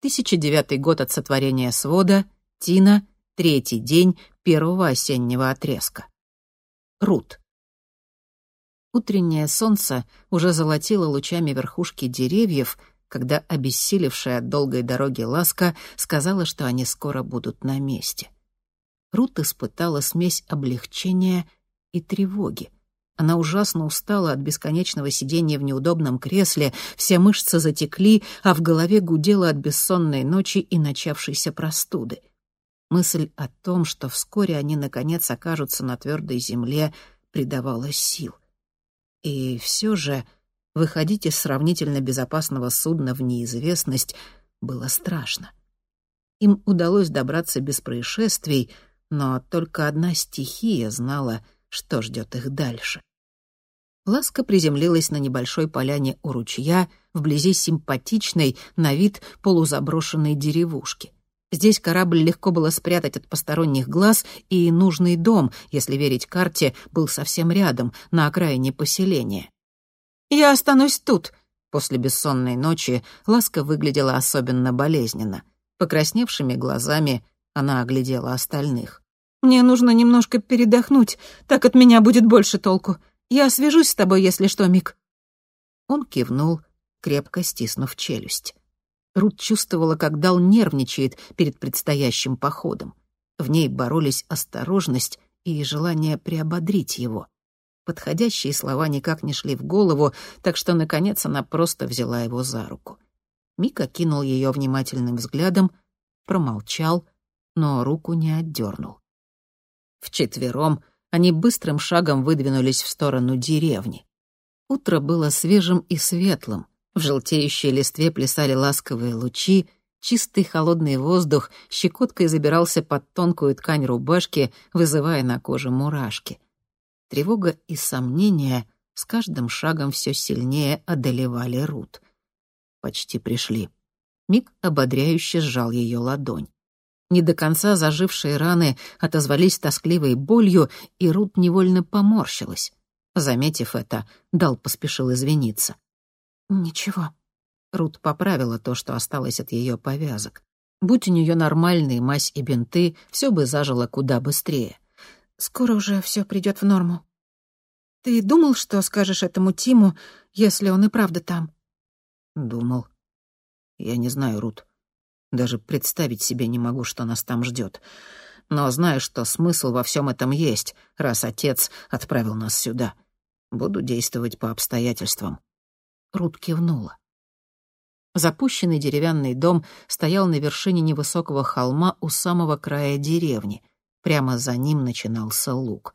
1009 год от сотворения свода, Тина, третий день первого осеннего отрезка. Рут. Утреннее солнце уже золотило лучами верхушки деревьев, когда обессилевшая от долгой дороги ласка сказала, что они скоро будут на месте. Рут испытала смесь облегчения и тревоги. Она ужасно устала от бесконечного сидения в неудобном кресле, все мышцы затекли, а в голове гудело от бессонной ночи и начавшейся простуды. Мысль о том, что вскоре они, наконец, окажутся на твердой земле, придавала сил. И все же выходить из сравнительно безопасного судна в неизвестность было страшно. Им удалось добраться без происшествий, но только одна стихия знала, что ждет их дальше. Ласка приземлилась на небольшой поляне у ручья, вблизи симпатичной, на вид полузаброшенной деревушки. Здесь корабль легко было спрятать от посторонних глаз, и нужный дом, если верить карте, был совсем рядом, на окраине поселения. «Я останусь тут», После бессонной ночи Ласка выглядела особенно болезненно. Покрасневшими глазами она оглядела остальных. «Мне нужно немножко передохнуть, так от меня будет больше толку. Я свяжусь с тобой, если что, Мик». Он кивнул, крепко стиснув челюсть. Рут чувствовала, как Дал нервничает перед предстоящим походом. В ней боролись осторожность и желание приободрить его. Подходящие слова никак не шли в голову, так что, наконец, она просто взяла его за руку. Мика кинул ее внимательным взглядом, промолчал, но руку не отдернул. Вчетвером они быстрым шагом выдвинулись в сторону деревни. Утро было свежим и светлым. В желтеющей листве плясали ласковые лучи, чистый холодный воздух щекоткой забирался под тонкую ткань рубашки, вызывая на коже мурашки. Тревога и сомнения с каждым шагом все сильнее одолевали Рут. Почти пришли. Мик ободряюще сжал ее ладонь. Не до конца зажившие раны отозвались тоскливой болью, и Рут невольно поморщилась. Заметив это, Дал поспешил извиниться. «Ничего». Рут поправила то, что осталось от ее повязок. Будь у нее нормальные мазь и бинты, все бы зажило куда быстрее. «Скоро уже все придет в норму». «Ты думал, что скажешь этому Тиму, если он и правда там?» «Думал. Я не знаю, Рут. Даже представить себе не могу, что нас там ждет. Но знаю, что смысл во всем этом есть, раз отец отправил нас сюда. Буду действовать по обстоятельствам». Рут кивнула. Запущенный деревянный дом стоял на вершине невысокого холма у самого края деревни. Прямо за ним начинался луг.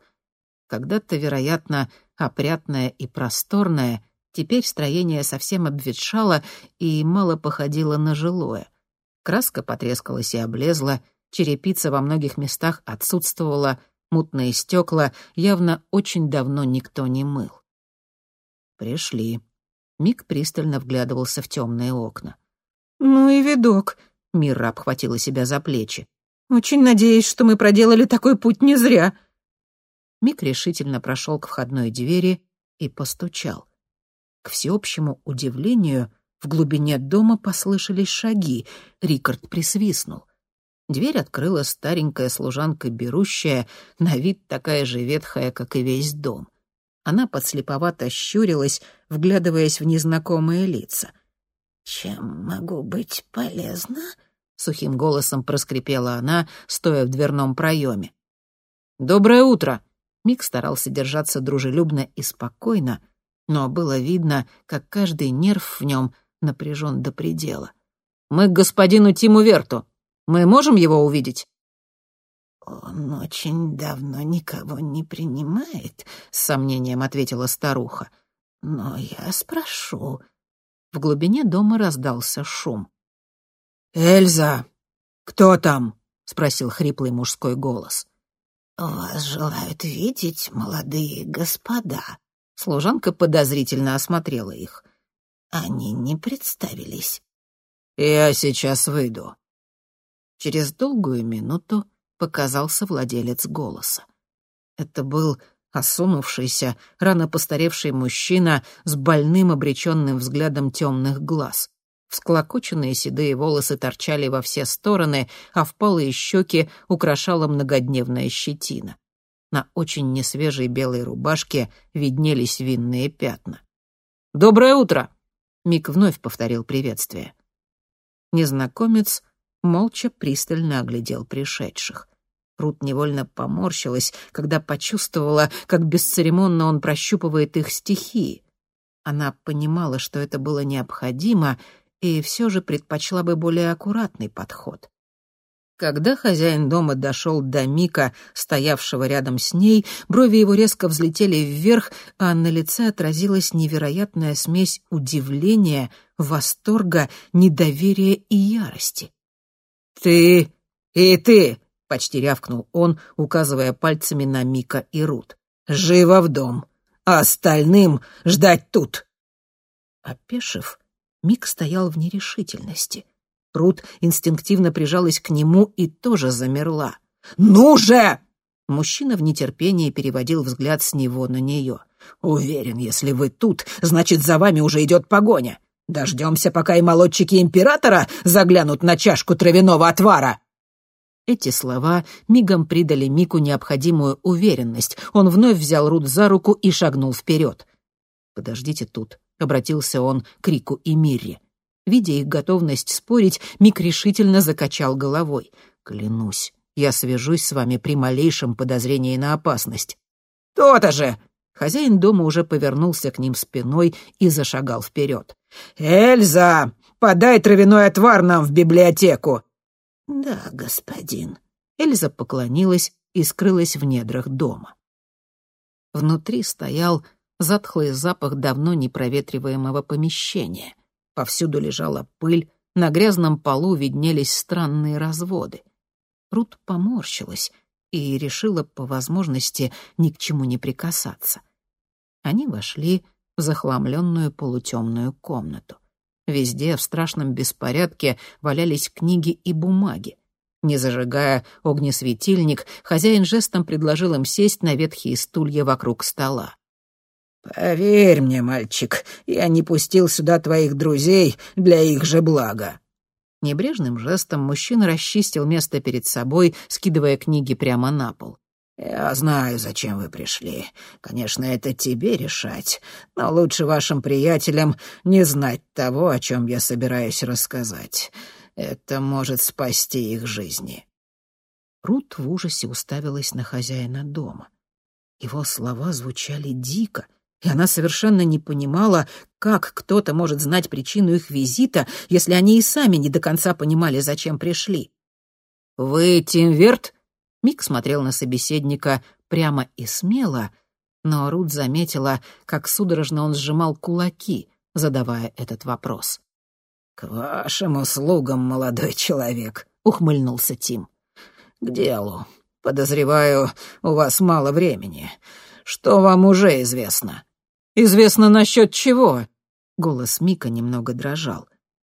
Когда-то, вероятно, опрятное и просторное, теперь строение совсем обветшало и мало походило на жилое. Краска потрескалась и облезла, черепица во многих местах отсутствовала, мутные стекла явно очень давно никто не мыл. Пришли. Мик пристально вглядывался в темные окна. «Ну и видок», — Мира обхватила себя за плечи. «Очень надеюсь, что мы проделали такой путь не зря». Мик решительно прошел к входной двери и постучал. К всеобщему удивлению — в глубине дома послышались шаги. Рикард присвистнул. Дверь открыла старенькая служанка берущая, на вид такая же ветхая, как и весь дом. Она подслеповато щурилась, вглядываясь в незнакомые лица. «Чем могу быть полезна?» — сухим голосом проскрипела она, стоя в дверном проеме. «Доброе утро!» Мик старался держаться дружелюбно и спокойно, но было видно, как каждый нерв в нем напряжен до предела. «Мы к господину Тиму Верту. Мы можем его увидеть?» «Он очень давно никого не принимает», — с сомнением ответила старуха. «Но я спрошу». В глубине дома раздался шум. «Эльза, кто там?» — спросил хриплый мужской голос. «Вас желают видеть молодые господа». Служанка подозрительно осмотрела их. Они не представились. «Я сейчас выйду». Через долгую минуту показался владелец голоса. Это был осунувшийся, рано постаревший мужчина с больным обреченным взглядом темных глаз. Всклокоченные седые волосы торчали во все стороны, а впалые щеки украшала многодневная щетина. На очень несвежей белой рубашке виднелись винные пятна. «Доброе утро!» — Мик вновь повторил приветствие. Незнакомец молча пристально оглядел пришедших. Рут невольно поморщилась, когда почувствовала, как бесцеремонно он прощупывает их стихии. Она понимала, что это было необходимо, и все же предпочла бы более аккуратный подход. Когда хозяин дома дошел до Мика, стоявшего рядом с ней, брови его резко взлетели вверх, а на лице отразилась невероятная смесь удивления, восторга, недоверия и ярости. «Ты и ты!» — почти рявкнул он, указывая пальцами на Мика и Рут. «Живо в дом, а остальным ждать тут!» Опешив, Мик стоял в нерешительности. Рут инстинктивно прижалась к нему и тоже замерла. «Ну же!» Мужчина в нетерпении переводил взгляд с него на нее. «Уверен, если вы тут, значит, за вами уже идет погоня. Дождемся, пока и молодчики императора заглянут на чашку травяного отвара». Эти слова мигом придали Мику необходимую уверенность. Он вновь взял Рут за руку и шагнул вперед. «Подождите тут», — обратился он к Рику и Мирре. Видя их готовность спорить, Мик решительно закачал головой. «Клянусь, я свяжусь с вами при малейшем подозрении на опасность». «То-то же!» Хозяин дома уже повернулся к ним спиной и зашагал вперед. «Эльза, подай травяной отвар нам в библиотеку!» «Да, господин». Эльза поклонилась и скрылась в недрах дома. Внутри стоял затхлый запах давно непроветриваемого помещения. Повсюду лежала пыль, на грязном полу виднелись странные разводы. Рут поморщилась и решила по возможности ни к чему не прикасаться. Они вошли в захламленную полутемную комнату. Везде в страшном беспорядке валялись книги и бумаги. Не зажигая огнесветильник, хозяин жестом предложил им сесть на ветхие стулья вокруг стола. «Поверь мне, мальчик, я не пустил сюда твоих друзей для их же блага». Небрежным жестом мужчина расчистил место перед собой, скидывая книги прямо на пол. «Я знаю, зачем вы пришли. Конечно, это тебе решать, но лучше вашим приятелям не знать того, о чем я собираюсь рассказать. Это может спасти их жизни». Рут в ужасе уставилась на хозяина дома. Его слова звучали дико, и она совершенно не понимала, как кто-то может знать причину их визита, если они и сами не до конца понимали, зачем пришли. «Вы Тим Верт?» Мик смотрел на собеседника прямо и смело, но Рут заметила, как судорожно он сжимал кулаки, задавая этот вопрос. «К вашим услугам, молодой человек», — ухмыльнулся Тим. «К делу. Подозреваю, у вас мало времени. Что вам уже известно?» «Известно насчет чего?» Голос Мика немного дрожал.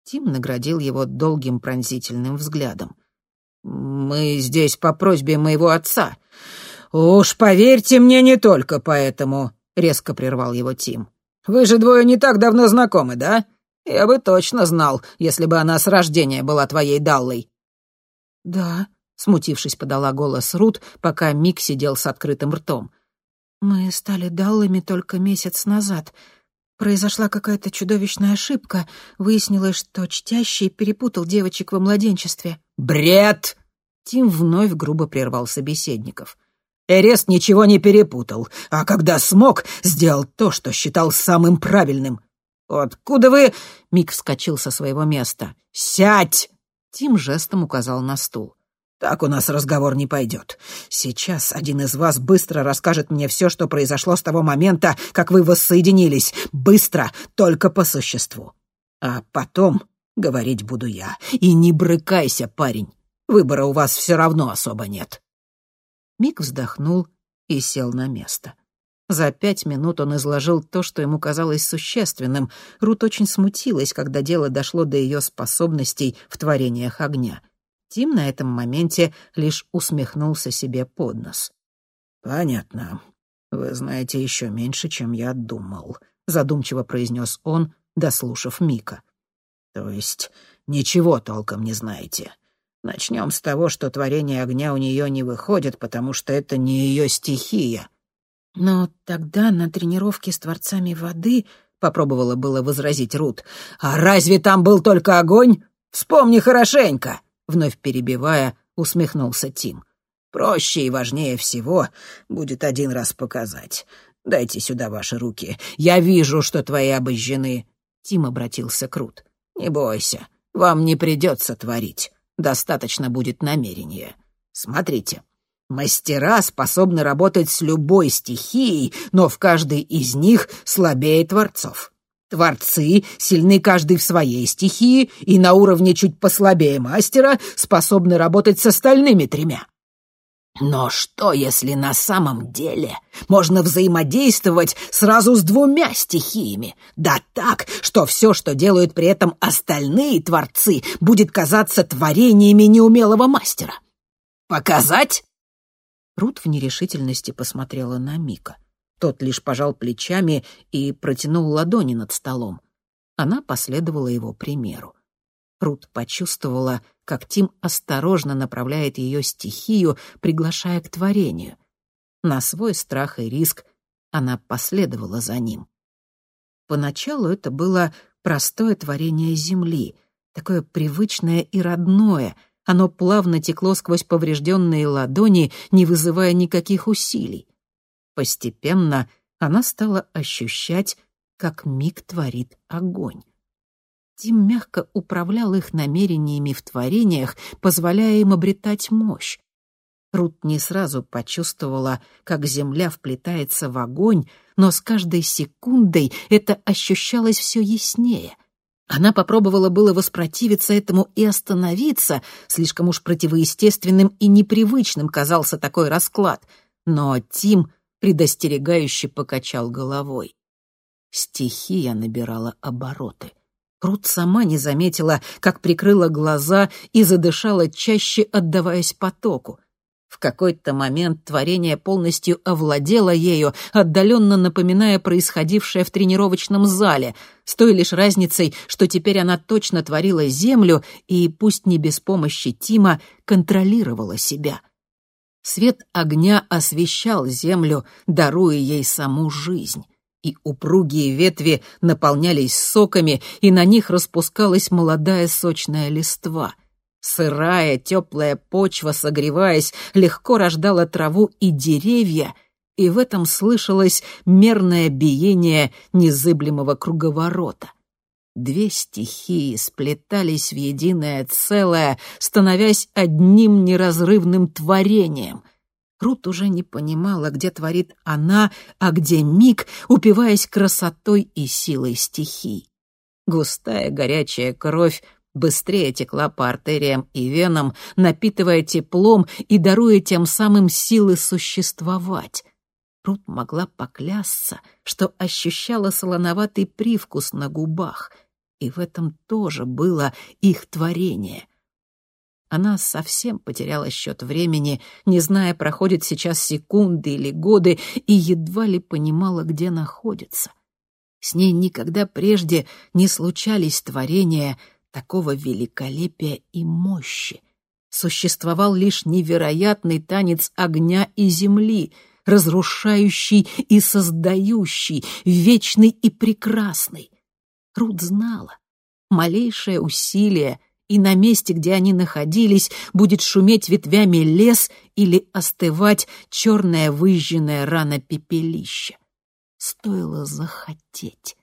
Тим наградил его долгим пронзительным взглядом. «Мы здесь по просьбе моего отца». «Уж поверьте мне, не только поэтому», — резко прервал его Тим. «Вы же двое не так давно знакомы, да? Я бы точно знал, если бы она с рождения была твоей Даллой». «Да», — смутившись, подала голос Рут, пока Мик сидел с открытым ртом. Мы стали Даллами только месяц назад. Произошла какая-то чудовищная ошибка. Выяснилось, что чтящий перепутал девочек во младенчестве. «Бред!» Тим вновь грубо прервал собеседников. Эрест ничего не перепутал, а когда смог, сделал то, что считал самым правильным. «Откуда вы...» — Мик вскочил со своего места. «Сядь!» Тим жестом указал на стул. Так у нас разговор не пойдет. Сейчас один из вас быстро расскажет мне все, что произошло с того момента, как вы воссоединились. Быстро, только по существу. А потом говорить буду я. И не брыкайся, парень. Выбора у вас все равно особо нет. Мик вздохнул и сел на место. За пять минут он изложил то, что ему казалось существенным. Рут очень смутилась, когда дело дошло до ее способностей в творениях огня — Тим на этом моменте лишь усмехнулся себе под нос. «Понятно. Вы знаете еще меньше, чем я думал», — задумчиво произнес он, дослушав Мика. То есть ничего толком не знаете. Начнем с того, что творение огня у нее не выходит, потому что это не ее стихия. Но тогда на тренировке с творцами воды попробовала было возразить Рут. А разве там был только огонь? Вспомни хорошенько, вновь перебивая, усмехнулся Тим. Проще и важнее всего будет один раз показать. Дайте сюда ваши руки. Я вижу, что твои обожжены. Тим обратился к Рут. Не бойся, вам не придется творить. Достаточно будет намерения. Смотрите, мастера способны работать с любой стихией, но в каждой из них слабее творцов. Творцы сильны каждый в своей стихии и на уровне чуть послабее мастера способны работать с остальными тремя. Но что, если на самом деле можно взаимодействовать сразу с двумя стихиями? Да так, что все, что делают при этом остальные творцы, будет казаться творениями неумелого мастера. Показать? Рут в нерешительности посмотрела на Мика. Тот лишь пожал плечами и протянул ладони над столом. Она последовала его примеру. Рут почувствовала, как Тим осторожно направляет ее стихию, приглашая к творению. На свой страх и риск она последовала за ним. Поначалу это было простое творение Земли, такое привычное и родное. Оно плавно текло сквозь поврежденные ладони, не вызывая никаких усилий. Постепенно она стала ощущать, как миг творит огонь. Тим мягко управлял их намерениями в творениях, позволяя им обретать мощь. Рут не сразу почувствовала, как земля вплетается в огонь, но с каждой секундой это ощущалось все яснее. Она попробовала было воспротивиться этому и остановиться, слишком уж противоестественным и непривычным казался такой расклад, но Тим предостерегающе покачал головой. Стихия набирала обороты. Рут сама не заметила, как прикрыла глаза и задышала чаще, отдаваясь потоку. В какой-то момент творение полностью овладело ею, отдаленно напоминая происходившее в тренировочном зале, с той лишь разницей, что теперь она точно творила землю и, пусть не без помощи Тима, контролировала себя. Свет огня освещал землю, даруя ей саму жизнь и упругие ветви наполнялись соками, и на них распускалась молодая сочная листва. Сырая, теплая почва, согреваясь, легко рождала траву и деревья, и в этом слышалось мерное биение незыблемого круговорота. Две стихии сплетались в единое целое, становясь одним неразрывным творением — Рут уже не понимала, где творит она, а где миг, упиваясь красотой и силой стихий. Густая горячая кровь быстрее текла по артериям и венам, напитывая теплом и даруя тем самым силы существовать. Рут могла поклясться, что ощущала солоноватый привкус на губах, и в этом тоже было их творение — она совсем потеряла счет времени, не зная, проходят сейчас секунды или годы, и едва ли понимала, где находится. С ней никогда прежде не случались творения такого великолепия и мощи. Существовал лишь невероятный танец огня и земли, разрушающий и создающий, вечный и прекрасный. Руд знала, малейшее усилие — и на месте, где они находились, будет шуметь ветвями лес или остывать черное выжженное рано пепелище. Стоило захотеть.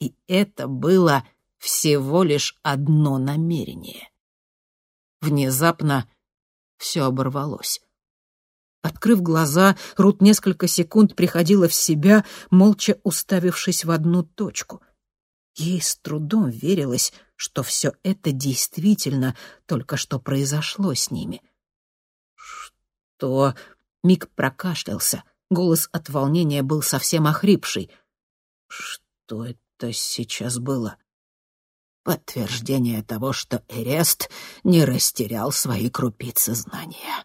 И это было всего лишь одно намерение. Внезапно все оборвалось. Открыв глаза, Рут несколько секунд приходила в себя, молча уставившись в одну точку. Ей с трудом верилось, что все это действительно только что произошло с ними. «Что?» — Мик прокашлялся. Голос от волнения был совсем охрипший. «Что это сейчас было?» «Подтверждение того, что Эрест не растерял свои крупицы знания».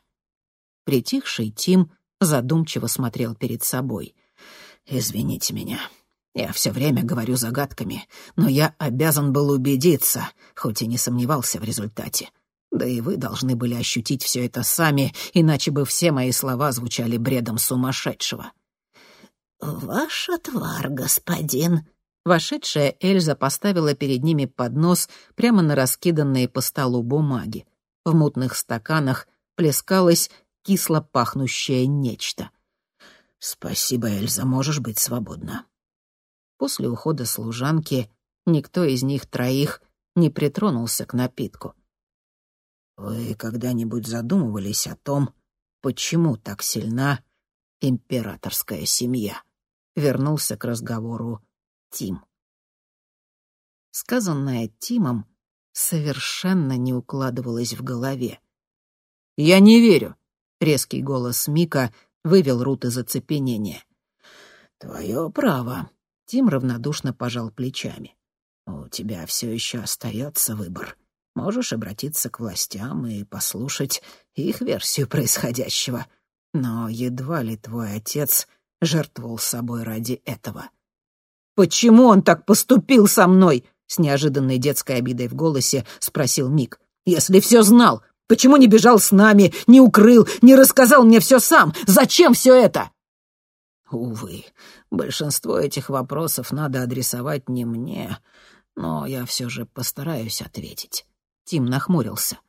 Притихший Тим задумчиво смотрел перед собой. «Извините меня. Я все время говорю загадками, но я обязан был убедиться, хоть и не сомневался в результате. Да и вы должны были ощутить все это сами, иначе бы все мои слова звучали бредом сумасшедшего. «Ваш отвар, господин». Вошедшая Эльза поставила перед ними поднос прямо на раскиданные по столу бумаги. В мутных стаканах плескалось кисло пахнущее нечто. «Спасибо, Эльза, можешь быть свободна». После ухода служанки никто из них троих не притронулся к напитку. «Вы когда-нибудь задумывались о том, почему так сильна императорская семья?» Вернулся к разговору Тим. Сказанное Тимом совершенно не укладывалось в голове. «Я не верю», — резкий голос Мика вывел Рут из оцепенения. «Твое право», — Тим равнодушно пожал плечами. «У тебя все еще остается выбор. Можешь обратиться к властям и послушать их версию происходящего. Но едва ли твой отец жертвовал собой ради этого». «Почему он так поступил со мной?» — с неожиданной детской обидой в голосе спросил Мик. «Если все знал, почему не бежал с нами, не укрыл, не рассказал мне все сам? Зачем все это?» «Увы, большинство этих вопросов надо адресовать не мне, но я все же постараюсь ответить». Тим нахмурился.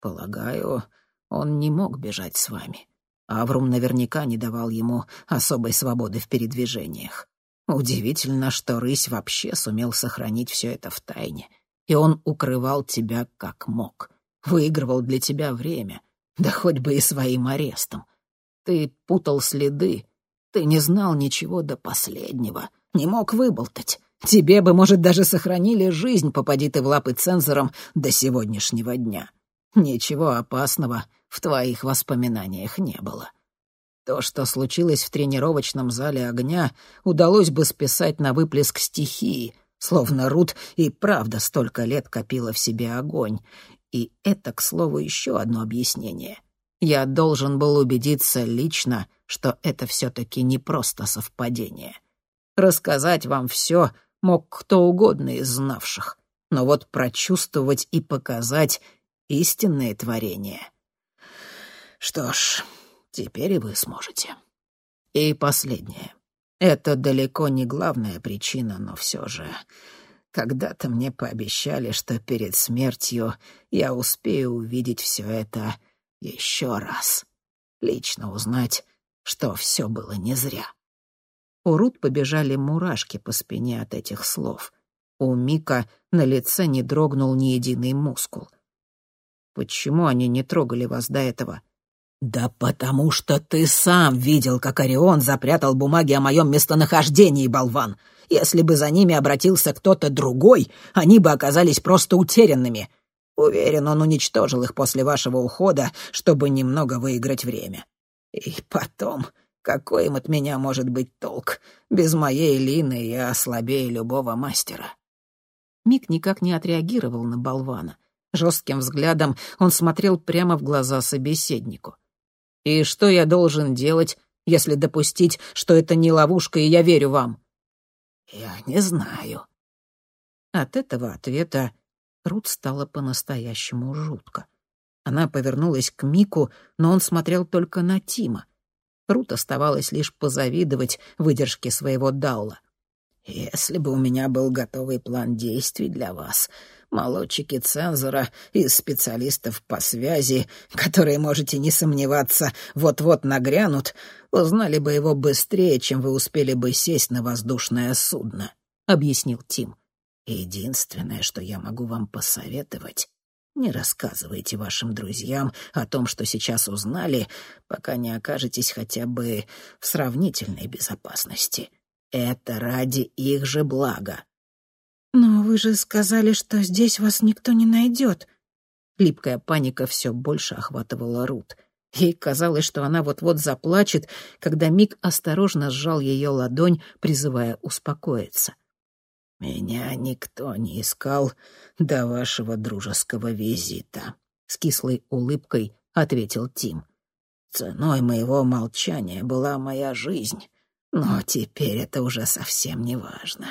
«Полагаю, он не мог бежать с вами. Аврум наверняка не давал ему особой свободы в передвижениях. Удивительно, что рысь вообще сумел сохранить все это в тайне. И он укрывал тебя как мог. Выигрывал для тебя время. Да хоть бы и своим арестом. Ты путал следы. Ты не знал ничего до последнего. Не мог выболтать. Тебе бы, может, даже сохранили жизнь, попади ты в лапы цензором до сегодняшнего дня. Ничего опасного в твоих воспоминаниях не было. То, что случилось в тренировочном зале огня, удалось бы списать на выплеск стихии, словно Рут и правда столько лет копила в себе огонь. И это, к слову, еще одно объяснение. Я должен был убедиться лично, что это все-таки не просто совпадение. Рассказать вам все мог кто угодно из знавших, но вот прочувствовать и показать истинные творения. Что ж, Теперь и вы сможете. И последнее. Это далеко не главная причина, но все же... Когда-то мне пообещали, что перед смертью я успею увидеть все это еще раз. Лично узнать, что все было не зря. У Рут побежали мурашки по спине от этих слов. У Мика на лице не дрогнул ни единый мускул. «Почему они не трогали вас до этого?» «Да потому что ты сам видел, как Орион запрятал бумаги о моем местонахождении, болван. Если бы за ними обратился кто-то другой, они бы оказались просто утерянными. Уверен, он уничтожил их после вашего ухода, чтобы немного выиграть время. И потом, какой им от меня может быть толк? Без моей Лины я слабее любого мастера». Мик никак не отреагировал на болвана. Жестким взглядом он смотрел прямо в глаза собеседнику. И что я должен делать, если допустить, что это не ловушка, и я верю вам?» «Я не знаю». От этого ответа Рут стало по-настоящему жутко. Она повернулась к Мику, но он смотрел только на Тима. Рут оставалось лишь позавидовать выдержке своего Даула. «Если бы у меня был готовый план действий для вас, молодчики цензора и специалистов по связи, которые, можете не сомневаться, вот-вот нагрянут, узнали бы его быстрее, чем вы успели бы сесть на воздушное судно», — объяснил Тим. «Единственное, что я могу вам посоветовать, не рассказывайте вашим друзьям о том, что сейчас узнали, пока не окажетесь хотя бы в сравнительной безопасности. Это ради их же блага. «Но вы же сказали, что здесь вас никто не найдет». Липкая паника все больше охватывала Рут. Ей казалось, что она вот-вот заплачет, когда Мик осторожно сжал ее ладонь, призывая успокоиться. «Меня никто не искал до вашего дружеского визита», — с кислой улыбкой ответил Тим. «Ценой моего молчания была моя жизнь. Но теперь это уже совсем не важно.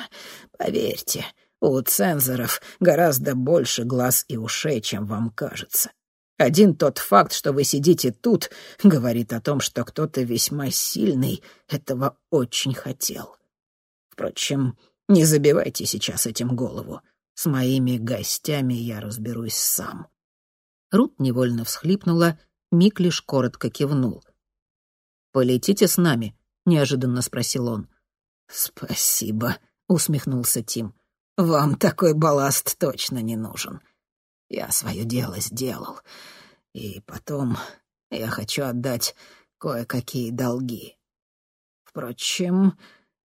Поверьте, у цензоров гораздо больше глаз и ушей, чем вам кажется. Один тот факт, что вы сидите тут, говорит о том, что кто-то весьма сильный этого очень хотел. Впрочем, не забивайте сейчас этим голову. С моими гостями я разберусь сам». Рут невольно всхлипнула, Мик лишь коротко кивнул. «Полетите с нами?» — неожиданно спросил он. «Спасибо», — усмехнулся Тим. «Вам такой балласт точно не нужен. Я свое дело сделал. И потом я хочу отдать кое-какие долги. Впрочем,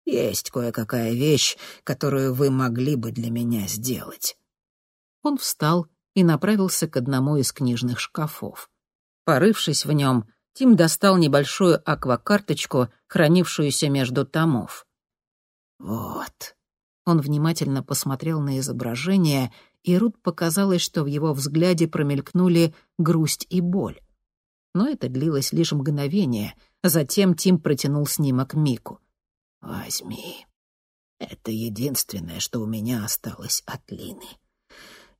есть кое-какая вещь, которую вы могли бы для меня сделать». Он встал и направился к одному из книжных шкафов. Порывшись в нем, Тим достал небольшую аквакарточку, хранившуюся между томов. «Вот». Он внимательно посмотрел на изображение, и Рут показалось, что в его взгляде промелькнули грусть и боль. Но это длилось лишь мгновение. Затем Тим протянул снимок Мику. Возьми. Это единственное, что у меня осталось от Лины.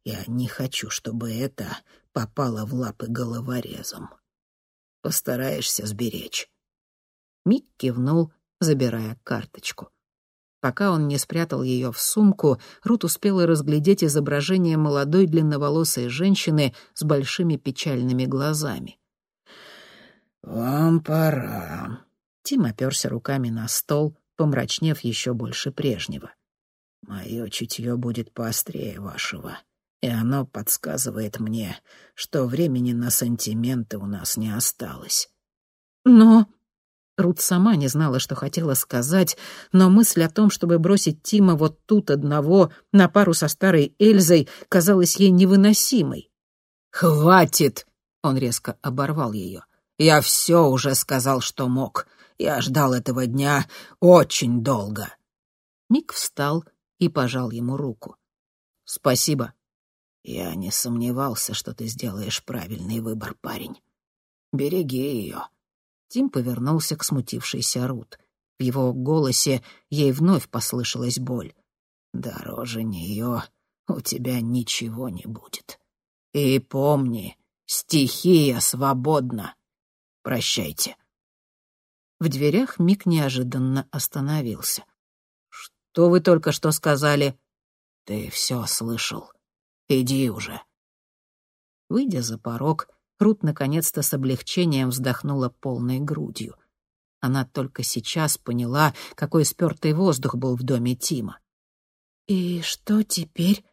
Я не хочу, чтобы это попало в лапы головорезом. Постараешься сберечь. Мик кивнул, забирая карточку. Пока он не спрятал ее в сумку, Рут успела разглядеть изображение молодой длинноволосой женщины с большими печальными глазами. «Вам пора». Тим оперся руками на стол, помрачнев еще больше прежнего. «Мое чутье будет поострее вашего, и оно подсказывает мне, что времени на сантименты у нас не осталось». «Но...» Рут сама не знала, что хотела сказать, но мысль о том, чтобы бросить Тима вот тут одного на пару со старой Эльзой, казалась ей невыносимой. «Хватит!» — он резко оборвал ее. «Я все уже сказал, что мог. Я ждал этого дня очень долго». Мик встал и пожал ему руку. «Спасибо». «Я не сомневался, что ты сделаешь правильный выбор, парень. Береги ее». Тим повернулся к смутившейся Рут. В его голосе ей вновь послышалась боль. «Дороже нее у тебя ничего не будет. И помни, стихия свободна. Прощайте». В дверях Мик неожиданно остановился. «Что вы только что сказали?» «Ты все слышал. Иди уже». Выйдя за порог, Рут наконец-то с облегчением вздохнула полной грудью. Она только сейчас поняла, какой спёртый воздух был в доме Тима. «И что теперь?»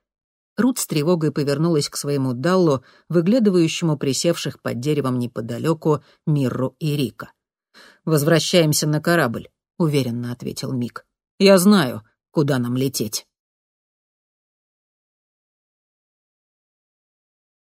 Рут с тревогой повернулась к своему Даллу, выглядывающему присевших под деревом неподалеку Мирру и Рика. «Возвращаемся на корабль», — уверенно ответил Мик. «Я знаю, куда нам лететь».